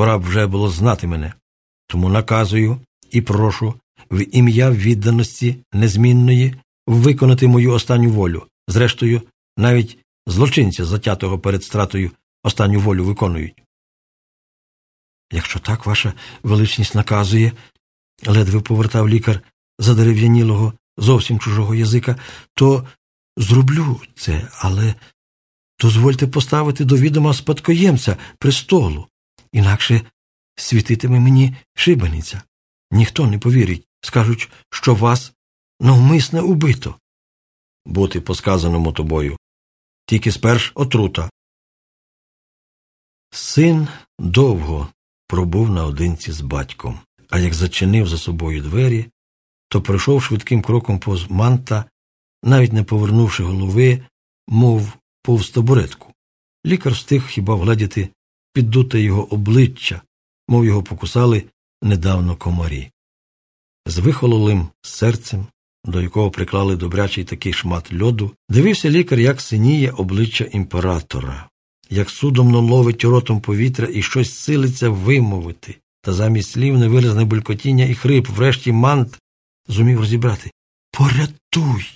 пора б вже було знати мене. Тому наказую і прошу в ім'я відданості незмінної виконати мою останню волю. Зрештою, навіть злочинця, затятого перед стратою, останню волю виконують. Якщо так ваша величність наказує, ледве повертав лікар задерев'янілого, зовсім чужого язика, то зроблю це, але дозвольте поставити до відома спадкоємця престолу, інакше світитиме мені шибениця. Ніхто не повірить, скажуть, що вас навмисне убито. Бути по сказаному тобою. Тільки сперш отрута. Син довго пробув наодинці з батьком, а як зачинив за собою двері, то пройшов швидким кроком повз манта, навіть не повернувши голови, мов повз табуретку. Лікар встиг хіба вгледіти піддуте його обличчя, мов його покусали недавно комарі. З вихололим серцем, до якого приклали добрячий такий шмат льоду, дивився лікар, як синіє обличчя імператора, як судомно ловить ротом повітря і щось силиться вимовити, та замість слів невиразне булькотіння і хрип, врешті мант зумів розібрати Порятуй!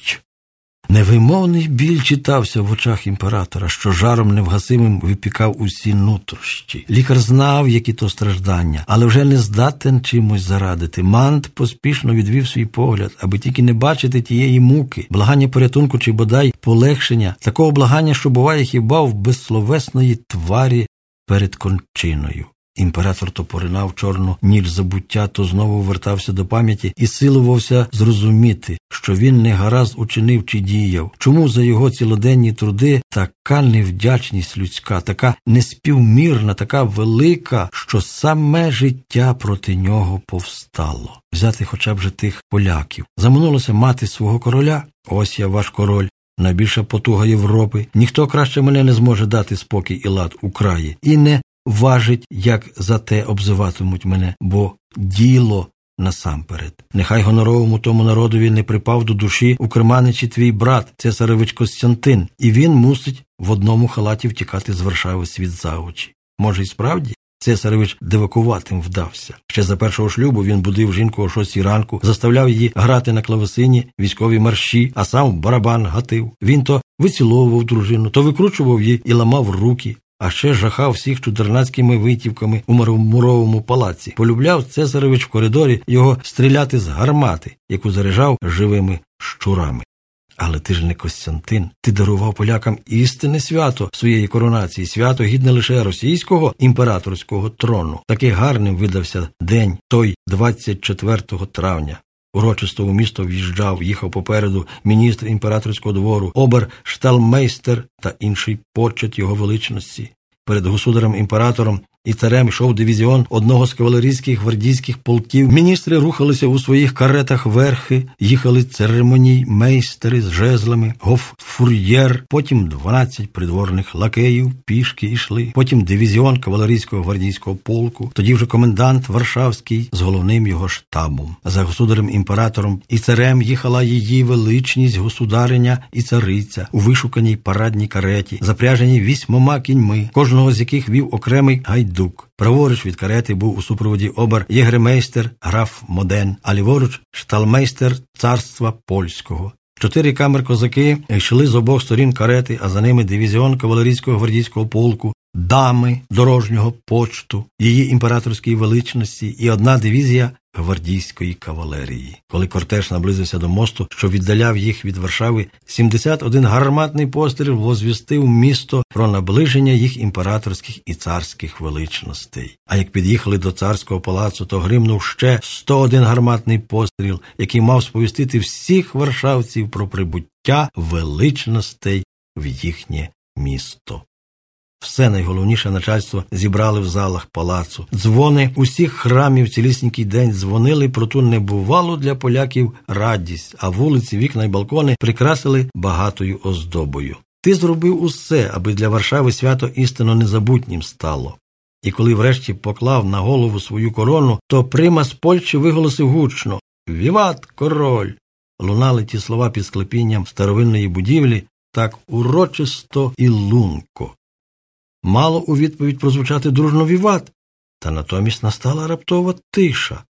Невимовний біль читався в очах імператора, що жаром невгасимим випікав усі нутрощі. Лікар знав, які то страждання, але вже не здатен чимось зарадити. Мант поспішно відвів свій погляд, аби тільки не бачити тієї муки, благання порятунку чи бодай полегшення, такого благання, що буває хіба в безсловесної тварі перед кончиною. Імператор то поринав чорну ніч забуття, то знову вертався до пам'яті і силувався зрозуміти, що він не гаразд учинив чи діяв, чому за його цілоденні труди така невдячність людська, така неспівмірна, така велика, що саме життя проти нього повстало. Взяти хоча б же тих поляків. Заминулося мати свого короля. Ось я ваш король. Найбільша потуга Європи. Ніхто краще мене не зможе дати спокій і лад у краї. І не важить, як за те обзиватимуть мене, бо діло насамперед. Нехай гоноровому тому народові не припав до душі у Керманичі твій брат, цесаревич Костянтин, і він мусить в одному халаті втікати з Варшави світ за очі. Може, і справді? Цесаревич дивакуватим вдався. Ще за першого шлюбу він будив жінку о шостій ранку, заставляв її грати на клавесині військові марші, а сам барабан гатив. Він то виціловував дружину, то викручував її і ламав руки, а ще жахав всіх чудернацькими витівками у мармуровому палаці. Полюбляв Цесаревич в коридорі його стріляти з гармати, яку заряджав живими щурами. Але ти ж не Костянтин, ти дарував полякам істинне свято своєї коронації, свято гідне лише російського імператорського трону. Такий гарним видався день, той 24 травня. Урочисто у місто в'їжджав, їхав попереду міністр імператорського двору, обер шталмейстер та інший почет його величності. Перед государем імператором і царем йшов дивізіон одного з кавалерійських гвардійських полків. Міністри рухалися у своїх каретах верхи, їхали церемоній мейстери з жезлами, гоффур'єр, потім дванадцять придворних лакеїв, пішки йшли, потім дивізіон кавалерійського гвардійського полку, тоді вже комендант Варшавський з головним його штабом. За государем імператором і царем їхала її величність государиня і цариця у вишуканій парадній кареті, запряженій вісьмома кіньми, кожного з яких вів окремий гайд дук. Праворуч від карети був у супроводі обер єгремейстер граф Моден, а ліворуч шталмейстер царства польського. Чотири камер козаки йшли з обох сторін карети, а за ними дивізіон кавалерійського гвардійського полку, дами дорожнього почту, її імператорської величності і одна дивізія гвардійської кавалерії. Коли кортеж наблизився до мосту, що віддаляв їх від Варшави, 71 гарматний постріл возвістив місто про наближення їх імператорських і царських величностей. А як під'їхали до царського палацу, то гримнув ще 101 гарматний постріл, який мав сповістити всіх варшавців про прибуття величностей в їхнє місто. Все найголовніше начальство зібрали в залах палацу. Дзвони усіх храмів цілісненький день дзвонили про ту небувалу для поляків радість, а вулиці, вікна й балкони прикрасили багатою оздобою. Ти зробив усе, аби для Варшави свято істинно незабутнім стало. І коли врешті поклав на голову свою корону, то прима з Польщі виголосив гучно Віват, король! Лунали ті слова під склепінням старовинної будівлі так урочисто і лунко. Мало у відповідь прозвучати дружно віват, та натомість настала раптова тиша,